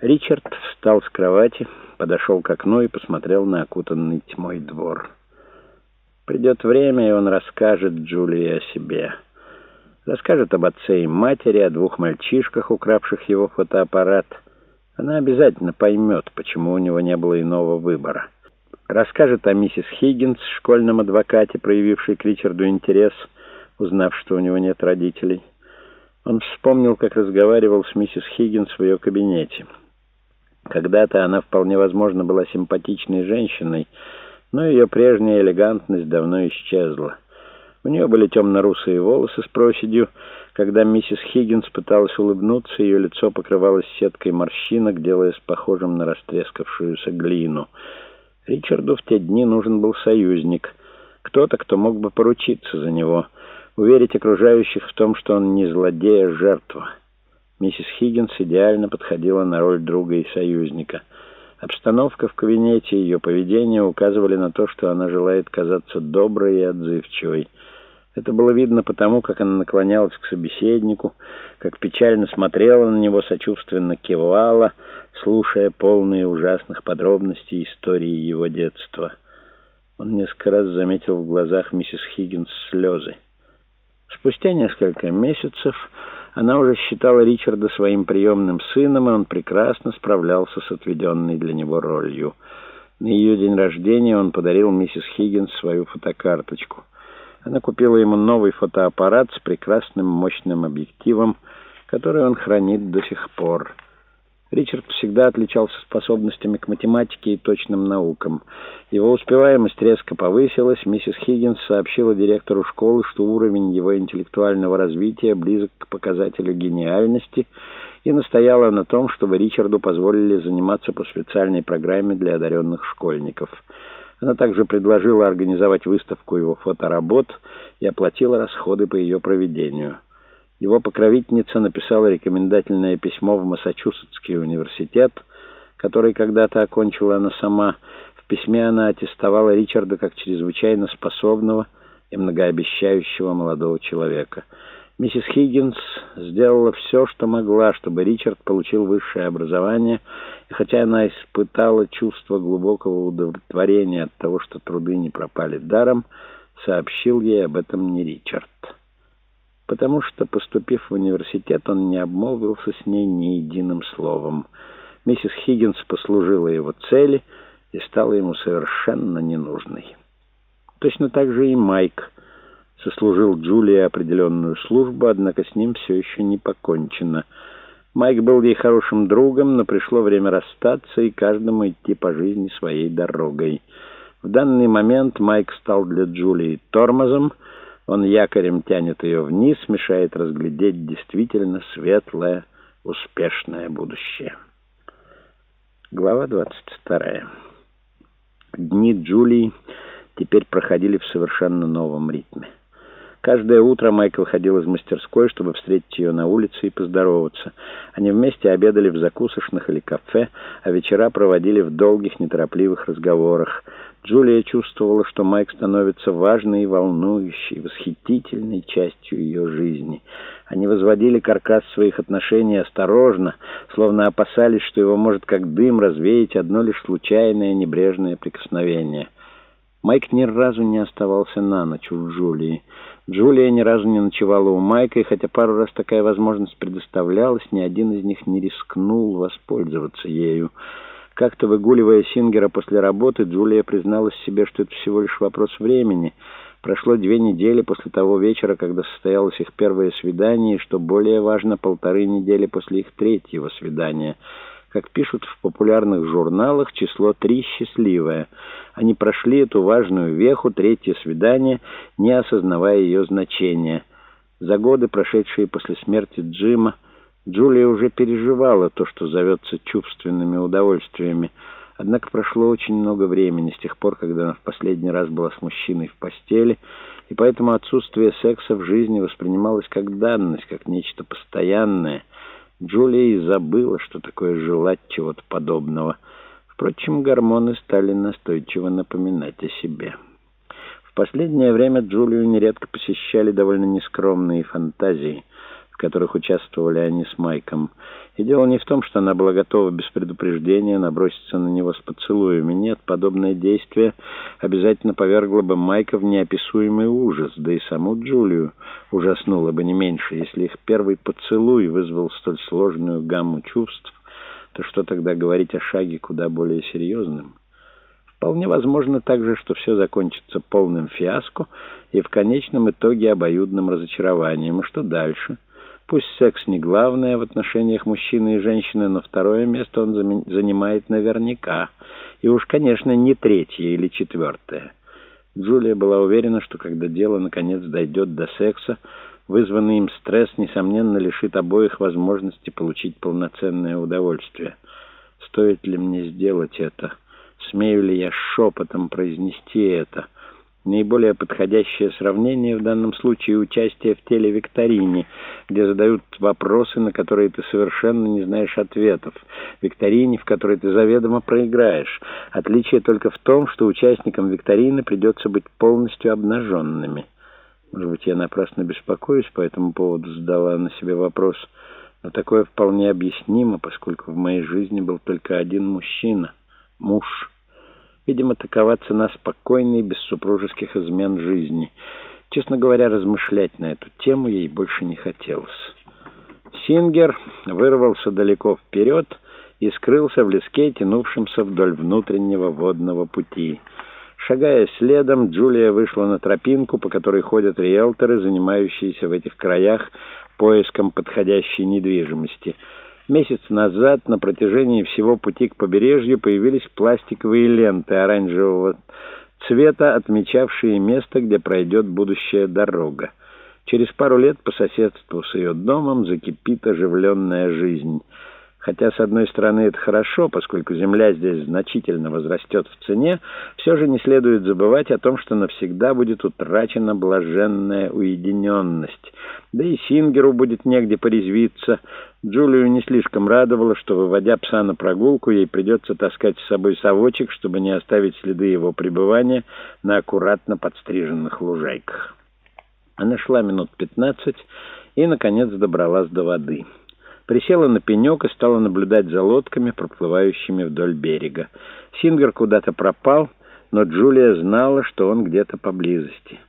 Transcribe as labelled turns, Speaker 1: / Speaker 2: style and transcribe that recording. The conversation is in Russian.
Speaker 1: Ричард встал с кровати, подошел к окну и посмотрел на окутанный тьмой двор. Придет время, и он расскажет Джулии о себе. Расскажет об отце и матери, о двух мальчишках, укравших его фотоаппарат. Она обязательно поймет, почему у него не было иного выбора. Расскажет о миссис Хиггинс, школьном адвокате, проявившей к Ричарду интерес, узнав, что у него нет родителей. Он вспомнил, как разговаривал с миссис Хиггинс в ее кабинете. Когда-то она вполне возможно была симпатичной женщиной, но ее прежняя элегантность давно исчезла. У нее были темно-русые волосы с проседью. Когда миссис Хиггинс пыталась улыбнуться, ее лицо покрывалось сеткой морщинок, делаясь похожим на растрескавшуюся глину. Ричарду в те дни нужен был союзник, кто-то, кто мог бы поручиться за него, уверить окружающих в том, что он не злодей, а жертва. Миссис Хиггинс идеально подходила на роль друга и союзника. Обстановка в кабинете и ее поведение указывали на то, что она желает казаться доброй и отзывчивой. Это было видно потому, как она наклонялась к собеседнику, как печально смотрела на него, сочувственно кивала, слушая полные ужасных подробностей истории его детства. Он несколько раз заметил в глазах миссис Хиггинс слезы. Спустя несколько месяцев она уже считала Ричарда своим приемным сыном, и он прекрасно справлялся с отведенной для него ролью. На ее день рождения он подарил миссис Хиггинс свою фотокарточку. Она купила ему новый фотоаппарат с прекрасным мощным объективом, который он хранит до сих пор. Ричард всегда отличался способностями к математике и точным наукам. Его успеваемость резко повысилась. Миссис Хиггинс сообщила директору школы, что уровень его интеллектуального развития близок к показателю гениальности, и настояла на том, чтобы Ричарду позволили заниматься по специальной программе для одаренных школьников. Она также предложила организовать выставку его фоторабот и оплатила расходы по ее проведению. Его покровительница написала рекомендательное письмо в Массачусетский университет, который когда-то окончила она сама. В письме она аттестовала Ричарда как чрезвычайно способного и многообещающего молодого человека. Миссис Хиггинс сделала все, что могла, чтобы Ричард получил высшее образование, и хотя она испытала чувство глубокого удовлетворения от того, что труды не пропали даром, сообщил ей об этом не Ричард потому что, поступив в университет, он не обмолвился с ней ни единым словом. Миссис Хиггинс послужила его цели и стала ему совершенно ненужной. Точно так же и Майк сослужил Джулии определенную службу, однако с ним все еще не покончено. Майк был ей хорошим другом, но пришло время расстаться и каждому идти по жизни своей дорогой. В данный момент Майк стал для Джулии тормозом, он якорем тянет ее вниз, мешает разглядеть действительно светлое, успешное будущее. Глава 22. Дни Джулии теперь проходили в совершенно новом ритме. Каждое утро Майкл ходил из мастерской, чтобы встретить ее на улице и поздороваться. Они вместе обедали в закусочных или кафе, а вечера проводили в долгих, неторопливых разговорах. Джулия чувствовала, что Майк становится важной и волнующей, восхитительной частью ее жизни. Они возводили каркас своих отношений осторожно, словно опасались, что его может как дым развеять одно лишь случайное небрежное прикосновение. Майк ни разу не оставался на ночь у Джулии. Джулия ни разу не ночевала у Майка, и хотя пару раз такая возможность предоставлялась, ни один из них не рискнул воспользоваться ею. Как-то выгуливая Сингера после работы, Джулия призналась себе, что это всего лишь вопрос времени. Прошло две недели после того вечера, когда состоялось их первое свидание, и, что более важно, полторы недели после их третьего свидания. Как пишут в популярных журналах, число три счастливое. Они прошли эту важную веху, третье свидание, не осознавая ее значения. За годы, прошедшие после смерти Джима, Джулия уже переживала то, что зовется чувственными удовольствиями. Однако прошло очень много времени с тех пор, когда она в последний раз была с мужчиной в постели, и поэтому отсутствие секса в жизни воспринималось как данность, как нечто постоянное. Джулия и забыла, что такое желать чего-то подобного. Впрочем, гормоны стали настойчиво напоминать о себе. В последнее время Джулию нередко посещали довольно нескромные фантазии — которых участвовали они с Майком. И дело не в том, что она была готова без предупреждения наброситься на него с поцелуями. Нет, подобное действие обязательно повергло бы Майка в неописуемый ужас, да и саму Джулию ужаснуло бы не меньше. Если их первый поцелуй вызвал столь сложную гамму чувств, то что тогда говорить о шаге куда более серьезным? Вполне возможно также, что все закончится полным фиаско и в конечном итоге обоюдным разочарованием. И что дальше? Пусть секс не главное в отношениях мужчины и женщины, но второе место он занимает наверняка. И уж, конечно, не третье или четвертое. Джулия была уверена, что когда дело наконец дойдет до секса, вызванный им стресс, несомненно, лишит обоих возможности получить полноценное удовольствие. Стоит ли мне сделать это? Смею ли я шепотом произнести это? Наиболее подходящее сравнение в данном случае участие в телевикторине, где задают вопросы, на которые ты совершенно не знаешь ответов. Викторине, в которой ты заведомо проиграешь. Отличие только в том, что участникам викторины придется быть полностью обнаженными. Может быть, я напрасно беспокоюсь по этому поводу, задала на себе вопрос. Но такое вполне объяснимо, поскольку в моей жизни был только один мужчина — муж. Видимо, такова цена спокойной, без супружеских измен жизни. Честно говоря, размышлять на эту тему ей больше не хотелось. Сингер вырвался далеко вперед и скрылся в леске, тянувшемся вдоль внутреннего водного пути. Шагая следом, Джулия вышла на тропинку, по которой ходят риэлторы, занимающиеся в этих краях поиском подходящей недвижимости — Месяц назад на протяжении всего пути к побережью появились пластиковые ленты оранжевого цвета, отмечавшие место, где пройдет будущая дорога. Через пару лет по соседству с ее домом закипит оживленная жизнь — Хотя, с одной стороны, это хорошо, поскольку земля здесь значительно возрастет в цене, все же не следует забывать о том, что навсегда будет утрачена блаженная уединенность. Да и Сингеру будет негде порезвиться. Джулию не слишком радовало, что, выводя пса на прогулку, ей придется таскать с собой совочек, чтобы не оставить следы его пребывания на аккуратно подстриженных лужайках. Она шла минут пятнадцать и, наконец, добралась до воды присела на пенек и стала наблюдать за лодками, проплывающими вдоль берега. Сингер куда-то пропал, но Джулия знала, что он где-то поблизости.